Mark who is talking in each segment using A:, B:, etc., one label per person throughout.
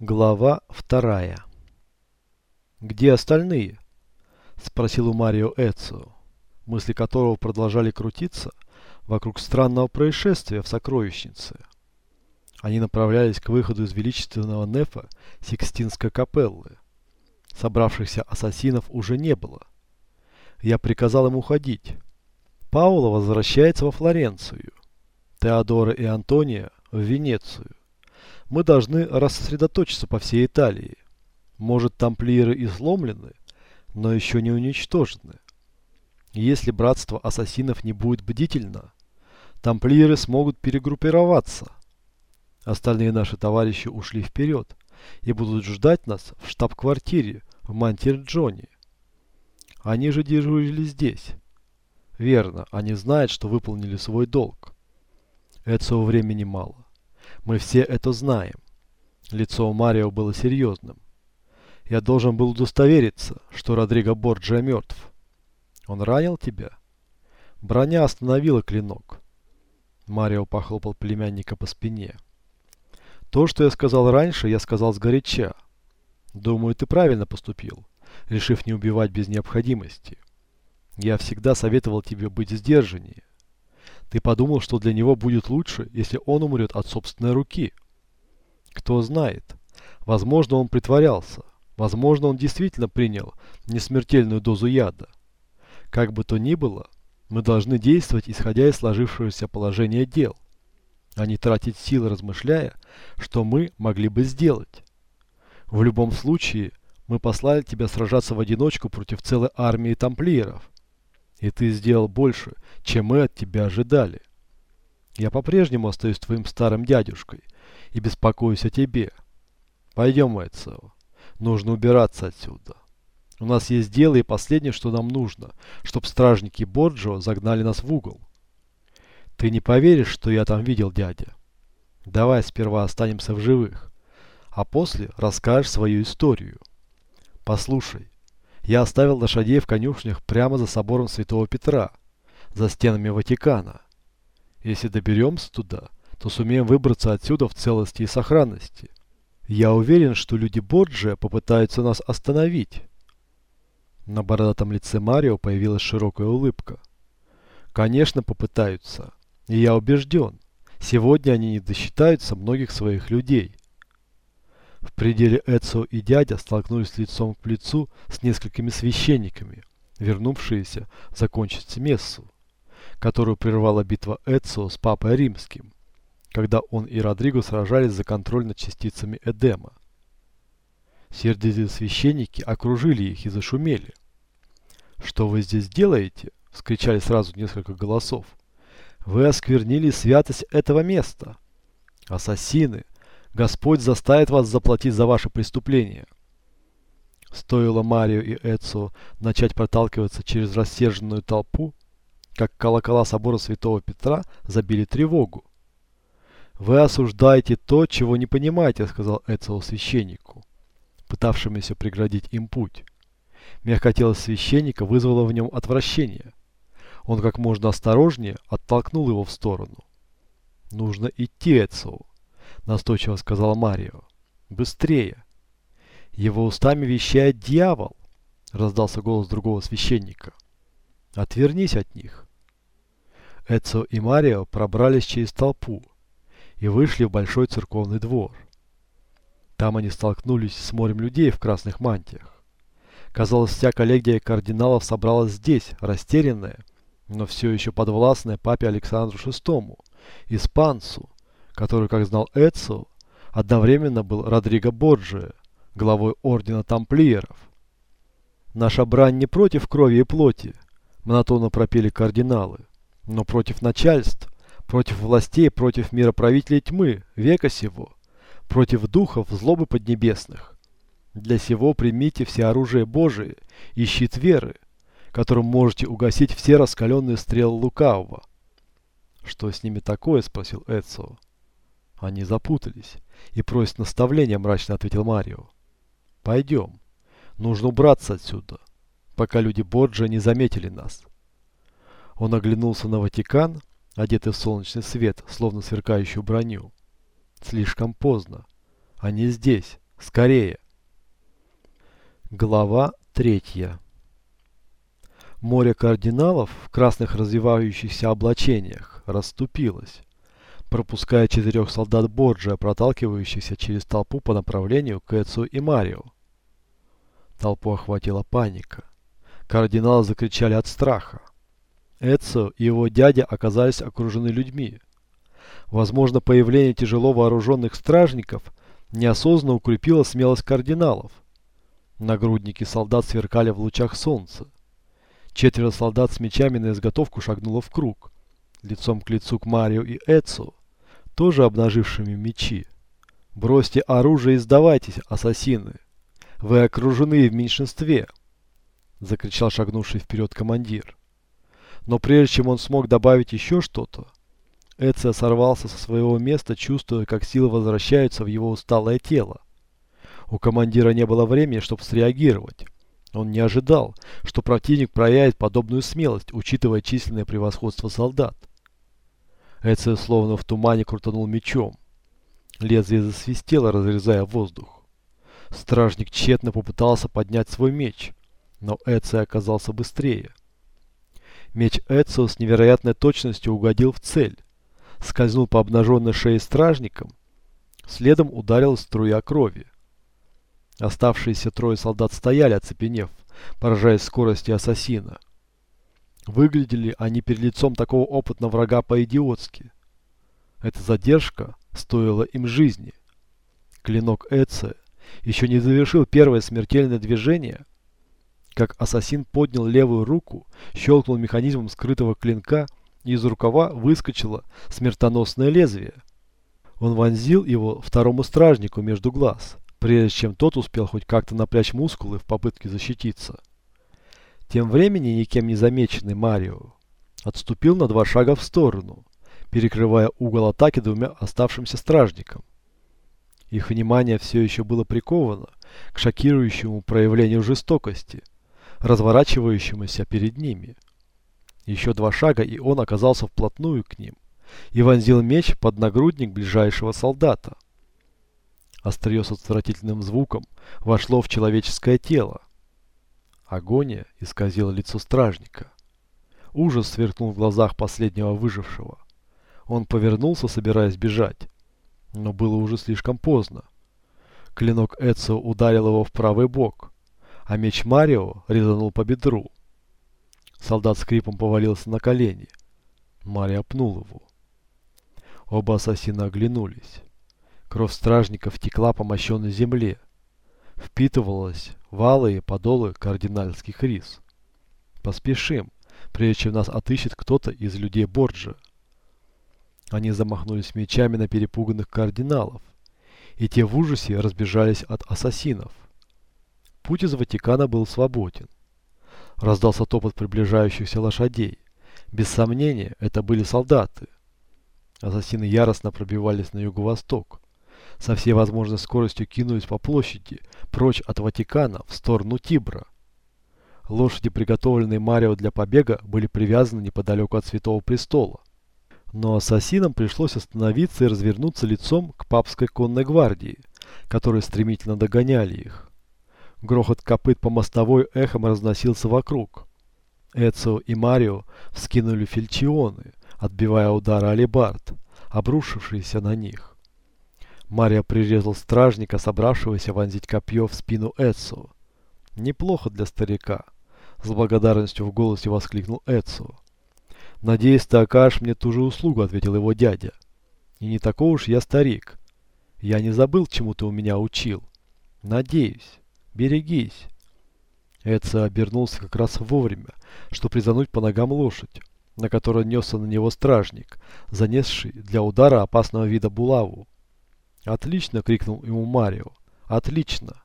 A: Глава вторая. «Где остальные?» – спросил у Марио Эцио, мысли которого продолжали крутиться вокруг странного происшествия в сокровищнице. Они направлялись к выходу из величественного нефа Сикстинской капеллы. Собравшихся ассасинов уже не было. Я приказал им уходить. Паула возвращается во Флоренцию. Теодора и Антония в Венецию мы должны рассредоточиться по всей Италии. Может, тамплиеры и сломлены, но еще не уничтожены. Если братство ассасинов не будет бдительно, тамплиеры смогут перегруппироваться. Остальные наши товарищи ушли вперед и будут ждать нас в штаб-квартире в Мантирджоне. Они же дежурили здесь. Верно, они знают, что выполнили свой долг. Этого времени мало. Мы все это знаем. Лицо Марио было серьезным. Я должен был удостовериться, что Родриго Борджиа мертв. Он ранил тебя? Броня остановила клинок. Марио похлопал племянника по спине. То, что я сказал раньше, я сказал сгоряча. Думаю, ты правильно поступил, решив не убивать без необходимости. Я всегда советовал тебе быть сдержаннее. Ты подумал, что для него будет лучше, если он умрет от собственной руки. Кто знает. Возможно, он притворялся. Возможно, он действительно принял несмертельную дозу яда. Как бы то ни было, мы должны действовать, исходя из сложившегося положения дел, а не тратить силы, размышляя, что мы могли бы сделать. В любом случае, мы послали тебя сражаться в одиночку против целой армии тамплиеров. И ты сделал больше, чем мы от тебя ожидали. Я по-прежнему остаюсь твоим старым дядюшкой и беспокоюсь о тебе. Пойдем, Эцио. Нужно убираться отсюда. У нас есть дело и последнее, что нам нужно, чтоб стражники Борджио загнали нас в угол. Ты не поверишь, что я там видел, дядя. Давай сперва останемся в живых, а после расскажешь свою историю. Послушай, я оставил лошадей в конюшнях прямо за собором Святого Петра, за стенами Ватикана. Если доберемся туда, то сумеем выбраться отсюда в целости и сохранности. Я уверен, что люди Борджия попытаются нас остановить. На бородатом лице Марио появилась широкая улыбка. Конечно, попытаются. И я убежден, сегодня они не досчитаются многих своих людей. В пределе Эцио и дядя столкнулись лицом к лицу с несколькими священниками, вернувшиеся закончить мессу, которую прервала битва Эцио с Папой Римским, когда он и Родриго сражались за контроль над частицами Эдема. Сердитые священники окружили их и зашумели. «Что вы здесь делаете?» – вскричали сразу несколько голосов. «Вы осквернили святость этого места! Ассасины! Господь заставит вас заплатить за ваши преступления. Стоило Марио и Эцо начать проталкиваться через рассерженную толпу, как колокола собора Святого Петра забили тревогу. «Вы осуждаете то, чего не понимаете», — сказал Эцио священнику, пытавшемуся преградить им путь. Мягкотелость священника вызвало в нем отвращение. Он как можно осторожнее оттолкнул его в сторону. «Нужно идти, Эцио настойчиво сказала Марио. Быстрее. Его устами вещает дьявол, раздался голос другого священника. Отвернись от них. Эцо и Марио пробрались через толпу и вышли в большой церковный двор. Там они столкнулись с морем людей в красных мантиях. Казалось, вся коллегия кардиналов собралась здесь, растерянная, но все еще подвластная папе Александру VI, испанцу, который, как знал Эцио, одновременно был Родриго Борджио, главой ордена тамплиеров. «Наша брань не против крови и плоти», – монотонно пропели кардиналы, – «но против начальств, против властей, против мироправителей тьмы, века сего, против духов злобы поднебесных. Для сего примите все оружие Божие и щит веры, которым можете угасить все раскаленные стрелы лукавого». «Что с ними такое?» – спросил Эцио. Они запутались и просят наставления, мрачно ответил Марио. Пойдем. Нужно убраться отсюда, пока люди Борджа не заметили нас. Он оглянулся на Ватикан, одетый в солнечный свет, словно сверкающую броню. Слишком поздно. Они здесь, Скорее! Глава третья. Море кардиналов в красных развивающихся облачениях расступилось, пропуская четырех солдат Борджа, проталкивающихся через толпу по направлению к Эцу и Марио. Толпу охватила паника. Кардиналы закричали от страха. Эцо и его дядя оказались окружены людьми. Возможно, появление тяжело вооруженных стражников неосознанно укрепило смелость кардиналов. Нагрудники солдат сверкали в лучах солнца. Четверо солдат с мечами на изготовку шагнуло в круг, лицом к лицу к Марио и Эцу, тоже обнажившими мечи. «Бросьте оружие и сдавайтесь, ассасины! Вы окружены в меньшинстве!» Закричал шагнувший вперед командир. Но прежде чем он смог добавить еще что-то, Эцио сорвался со своего места, чувствуя, как силы возвращаются в его усталое тело. У командира не было времени, чтобы среагировать. Он не ожидал, что противник проявит подобную смелость, учитывая численное превосходство солдат. Эцио словно в тумане крутанул мечом. Лезвие засвистело, разрезая воздух. Стражник тщетно попытался поднять свой меч, но Эцио оказался быстрее. Меч Эцио с невероятной точностью угодил в цель, скользнул по обнаженной шее стражникам, следом ударил струя крови. Оставшиеся трое солдат стояли, оцепенев, поражаясь скорости ассасина. Выглядели они перед лицом такого опытного врага по-идиотски. Эта задержка стоила им жизни. Клинок Эце еще не завершил первое смертельное движение, как ассасин поднял левую руку, щелкнул механизмом скрытого клинка и из рукава выскочило смертоносное лезвие. Он вонзил его второму стражнику между глаз, прежде чем тот успел хоть как-то напрячь мускулы в попытке защититься. Тем временем никем не замеченный Марио отступил на два шага в сторону, перекрывая угол атаки двумя оставшимся стражникам. Их внимание все еще было приковано к шокирующему проявлению жестокости, разворачивающемуся перед ними. Еще два шага, и он оказался вплотную к ним и вонзил меч под нагрудник ближайшего солдата. Острие с отвратительным звуком вошло в человеческое тело. Агония исказила лицо стражника. Ужас сверкнул в глазах последнего выжившего. Он повернулся, собираясь бежать. Но было уже слишком поздно. Клинок Эцио ударил его в правый бок, а меч Марио резанул по бедру. Солдат скрипом повалился на колени. Марио пнул его. Оба ассасина оглянулись. Кровь стражников текла по мощенной земле. Впитывалась в алые подолы кардинальских рис. Поспешим, прежде чем нас отыщет кто-то из людей Борджа. Они замахнулись мечами на перепуганных кардиналов, и те в ужасе разбежались от ассасинов. Путь из Ватикана был свободен. Раздался топот приближающихся лошадей. Без сомнения, это были солдаты. Ассасины яростно пробивались на юго-восток. Со всей возможной скоростью кинулись по площади, прочь от Ватикана, в сторону Тибра. Лошади, приготовленные Марио для побега, были привязаны неподалеку от Святого Престола. Но ассасинам пришлось остановиться и развернуться лицом к папской конной гвардии, которые стремительно догоняли их. Грохот копыт по мостовой эхом разносился вокруг. Эцио и Марио вскинули фельчионы, отбивая удары алибард, обрушившиеся на них. Марио прирезал стражника, собравшегося вонзить копье в спину Эцио. «Неплохо для старика», — с благодарностью в голосе воскликнул Эцио. «Надеюсь, ты окажешь мне ту же услугу», — ответил его дядя. «И не такой уж я старик. Я не забыл, чему ты у меня учил. Надеюсь». Берегись!» Эдса обернулся как раз вовремя, чтобы призануть по ногам лошадь, на которой несся на него стражник, занесший для удара опасного вида булаву. «Отлично!» — крикнул ему Марио. «Отлично!»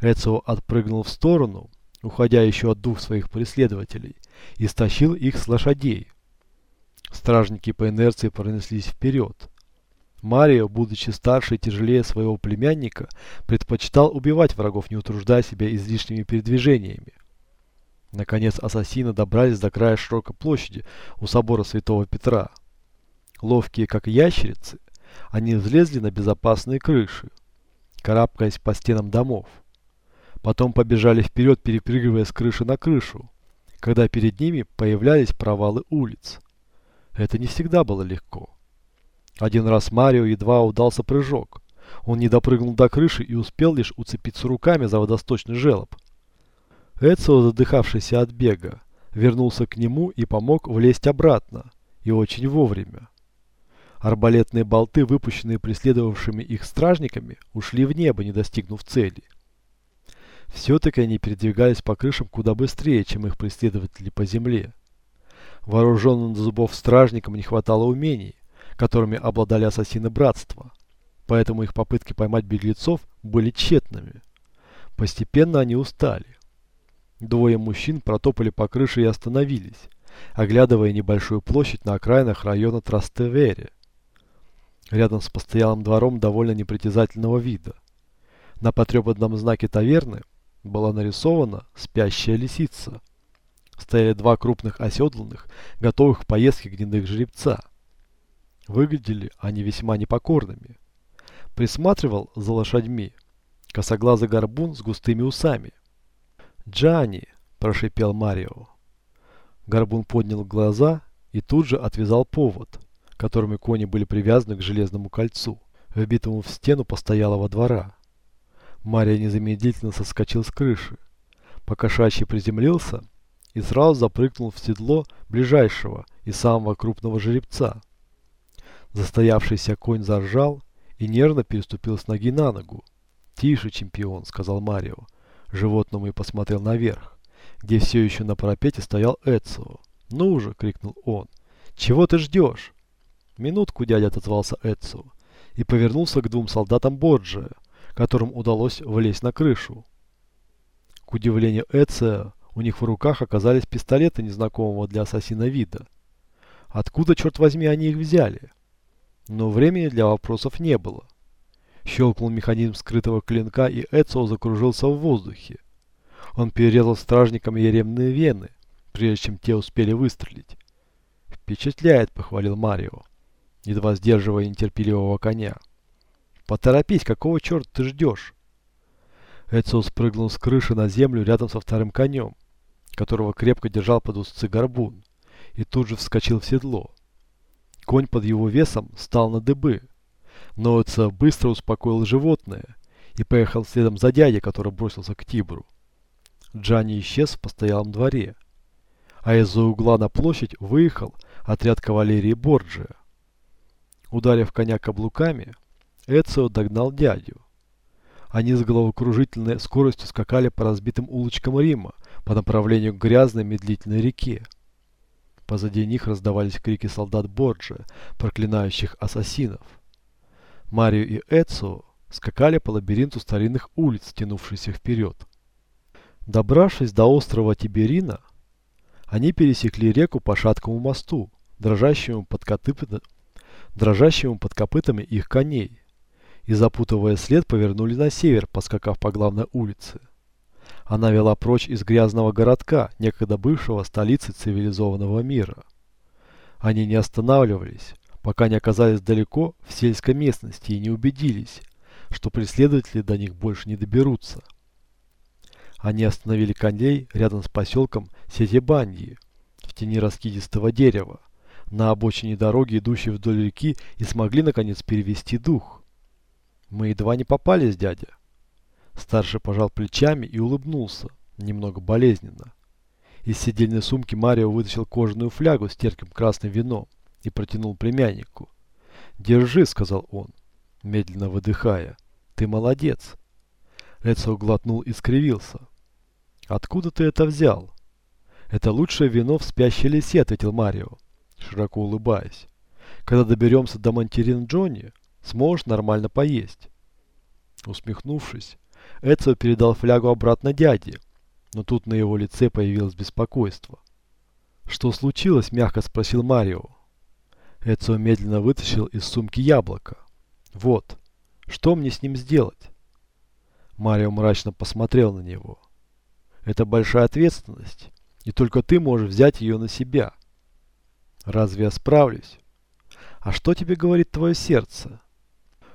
A: Эцио отпрыгнул в сторону, уходя еще от двух своих преследователей, и стащил их с лошадей. Стражники по инерции пронеслись вперед. Марио, будучи старше и тяжелее своего племянника, предпочитал убивать врагов, не утруждая себя излишними передвижениями. Наконец ассасины добрались до края широкой площади у собора Святого Петра. Ловкие, как ящерицы, они взлезли на безопасные крыши. карабкаясь по стенам домов. Потом побежали вперед, перепрыгивая с крыши на крышу, когда перед ними появлялись провалы улиц. Это не всегда было легко. Один раз Марио едва удался прыжок. Он не допрыгнул до крыши и успел лишь уцепиться руками за водосточный желоб. Эцио, задыхавшийся от бега, вернулся к нему и помог влезть обратно, и очень вовремя. Арбалетные болты, выпущенные преследовавшими их стражниками, ушли в небо, не достигнув цели. Все-таки они передвигались по крышам куда быстрее, чем их преследователи по земле. Вооруженным до зубов стражникам не хватало умений, которыми обладали ассасины братства, поэтому их попытки поймать беглецов были тщетными. Постепенно они устали. Двое мужчин протопали по крыше и остановились, оглядывая небольшую площадь на окраинах района Трастевере. Рядом с постоялым двором довольно непритязательного вида. На потрепанном знаке таверны была нарисована спящая лисица. Стояли два крупных оседланных, готовых к поездке гнедых жеребца. Выглядели они весьма непокорными. Присматривал за лошадьми косоглазый горбун с густыми усами. «Джани!» – прошипел Марио. Горбун поднял глаза и тут же отвязал повод, которыми кони были привязаны к железному кольцу, вбитому в стену постоялого двора. Мария незамедлительно соскочил с крыши, покошачьи приземлился и сразу запрыгнул в седло ближайшего и самого крупного жеребца. Застоявшийся конь заржал и нервно переступил с ноги на ногу. «Тише, чемпион», — сказал Марио, животному и посмотрел наверх, где все еще на парапете стоял Эцио. «Ну уже!» — крикнул он. «Чего ты ждешь?» «Минутку, дядя», — отозвался Эцио и повернулся к двум солдатам Борджия, которым удалось влезть на крышу. К удивлению Эция, у них в руках оказались пистолеты незнакомого для ассасина вида. Откуда, черт возьми, они их взяли? Но времени для вопросов не было. Щелкнул механизм скрытого клинка, и Эцио закружился в воздухе. Он перерезал стражникам яремные вены, прежде чем те успели выстрелить. «Впечатляет», — похвалил Марио, едва сдерживая нетерпеливого коня. Поторопись, какого черта ты ждешь? Эцио спрыгнул с крыши на землю рядом со вторым конем, которого крепко держал под узцы горбун, и тут же вскочил в седло. Конь под его весом стал на дыбы, но Эцио быстро успокоил животное и поехал следом за дядей, который бросился к Тибру. Джанни исчез в постоялом дворе, а из-за угла на площадь выехал отряд кавалерии Борджия. Ударив коня каблуками, Эцио догнал дядю. Они с головокружительной скоростью скакали по разбитым улочкам Рима по направлению к грязной медлительной реке. Позади них раздавались крики солдат Борджа, проклинающих ассасинов. Марио и Эцио скакали по лабиринту старинных улиц, тянувшихся вперед. Добравшись до острова Тиберина, они пересекли реку по шаткому мосту, дрожащему под, копыт... дрожащему под копытами их коней и, запутывая след, повернули на север, поскакав по главной улице. Она вела прочь из грязного городка, некогда бывшего столицы цивилизованного мира. Они не останавливались, пока не оказались далеко в сельской местности и не убедились, что преследователи до них больше не доберутся. Они остановили коней рядом с поселком Сетебаньи, в тени раскидистого дерева, на обочине дороги, идущей вдоль реки, и смогли наконец перевести дух. Мы едва не попались, дядя. Старший пожал плечами и улыбнулся, немного болезненно. Из сидельной сумки Марио вытащил кожаную флягу с терпким красным вином и протянул племяннику. «Держи», — сказал он, медленно выдыхая. «Ты молодец». Эцио глотнул и скривился. «Откуда ты это взял?» «Это лучшее вино в спящей лисе», — ответил Марио, широко улыбаясь. «Когда доберемся до Монтерин Джонни, Сможешь нормально поесть. Усмехнувшись, Эцио передал флягу обратно дяде, но тут на его лице появилось беспокойство. «Что случилось?» – мягко спросил Марио. Эцио медленно вытащил из сумки яблоко. «Вот, что мне с ним сделать?» Марио мрачно посмотрел на него. «Это большая ответственность, и только ты можешь взять ее на себя. Разве я справлюсь? А что тебе говорит твое сердце?»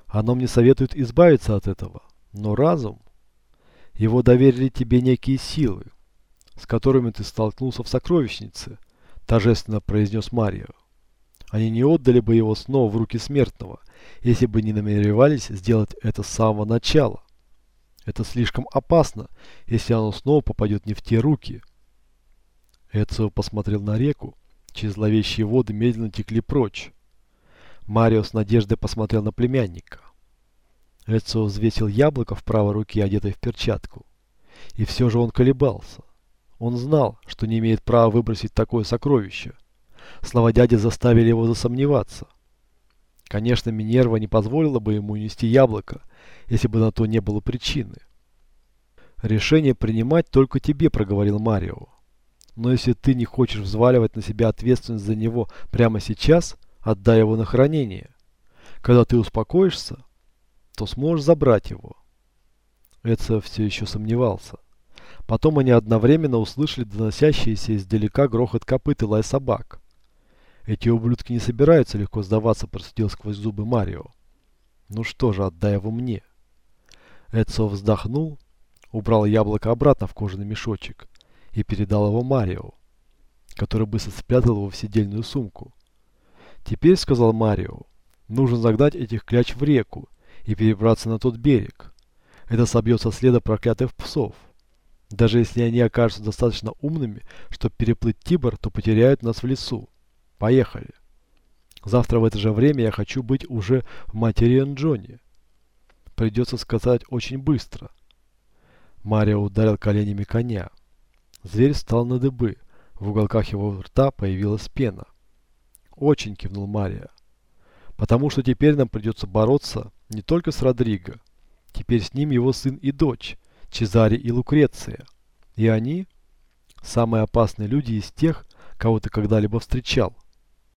A: Оно мне советует избавиться от этого. Но разум... Его доверили тебе некие силы, с которыми ты столкнулся в сокровищнице, торжественно произнес Марио. Они не отдали бы его снова в руки смертного, если бы не намеревались сделать это с самого начала. Это слишком опасно, если оно снова попадет не в те руки. Эцио посмотрел на реку, чьи зловещие воды медленно текли прочь. Марио с надеждой посмотрел на племянника. Эцио взвесил яблоко в правой руке, одетой в перчатку. И все же он колебался. Он знал, что не имеет права выбросить такое сокровище. Слова дяди заставили его засомневаться. Конечно, Минерва не позволила бы ему нести яблоко, если бы на то не было причины. «Решение принимать только тебе», — проговорил Марио. «Но если ты не хочешь взваливать на себя ответственность за него прямо сейчас, отдай его на хранение. Когда ты успокоишься, то сможешь забрать его». Эдсо все еще сомневался. Потом они одновременно услышали доносящийся издалека грохот копыт и лай собак. Эти ублюдки не собираются легко сдаваться, процедил сквозь зубы Марио. Ну что же, отдай его мне. Эдсо вздохнул, убрал яблоко обратно в кожаный мешочек и передал его Марио, который быстро спрятал его в сидельную сумку. Теперь, сказал Марио, нужно загнать этих кляч в реку и перебраться на тот берег. Это собьет со следа проклятых псов. Даже если они окажутся достаточно умными, чтобы переплыть Тибр, то потеряют нас в лесу. Поехали. Завтра в это же время я хочу быть уже в Материан Джоне. Придется сказать очень быстро. Марио ударил коленями коня. Зверь встал на дыбы. В уголках его рта появилась пена. Очень кивнул Марио. Потому что теперь нам придется бороться не только с Родриго. Теперь с ним его сын и дочь. Чезаре и Лукреция. И они самые опасные люди из тех, кого ты когда-либо встречал.